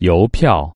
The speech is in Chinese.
邮票